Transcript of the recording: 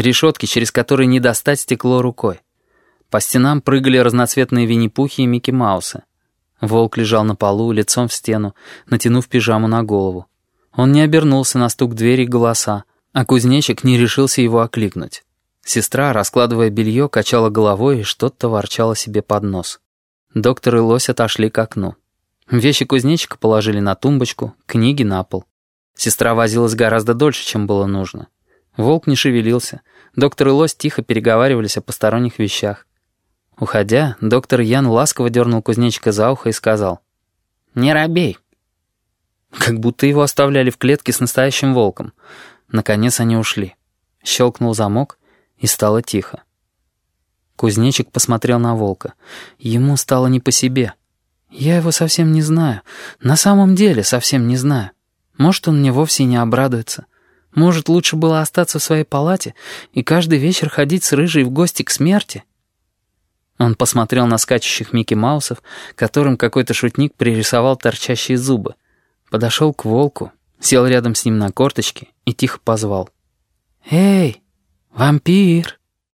решетки, через которые не достать стекло рукой. По стенам прыгали разноцветные Винни-Пухи и Микки Маусы. Волк лежал на полу, лицом в стену, натянув пижаму на голову. Он не обернулся на стук двери голоса, а кузнечик не решился его окликнуть. Сестра, раскладывая белье, качала головой и что-то ворчала себе под нос. Доктор и лось отошли к окну. Вещи кузнечика положили на тумбочку, книги на пол. Сестра возилась гораздо дольше, чем было нужно. Волк не шевелился. Доктор и лось тихо переговаривались о посторонних вещах. Уходя, доктор Ян ласково дернул кузнечика за ухо и сказал «Не робей». Как будто его оставляли в клетке с настоящим волком. Наконец они ушли. Щелкнул замок, и стало тихо. Кузнечик посмотрел на волка. Ему стало не по себе. «Я его совсем не знаю. На самом деле совсем не знаю. Может, он мне вовсе не обрадуется». Может, лучше было остаться в своей палате и каждый вечер ходить с рыжей в гости к смерти? Он посмотрел на скачущих Микки Маусов, которым какой-то шутник пририсовал торчащие зубы. Подошел к волку, сел рядом с ним на корточки и тихо позвал. «Эй, вампир!»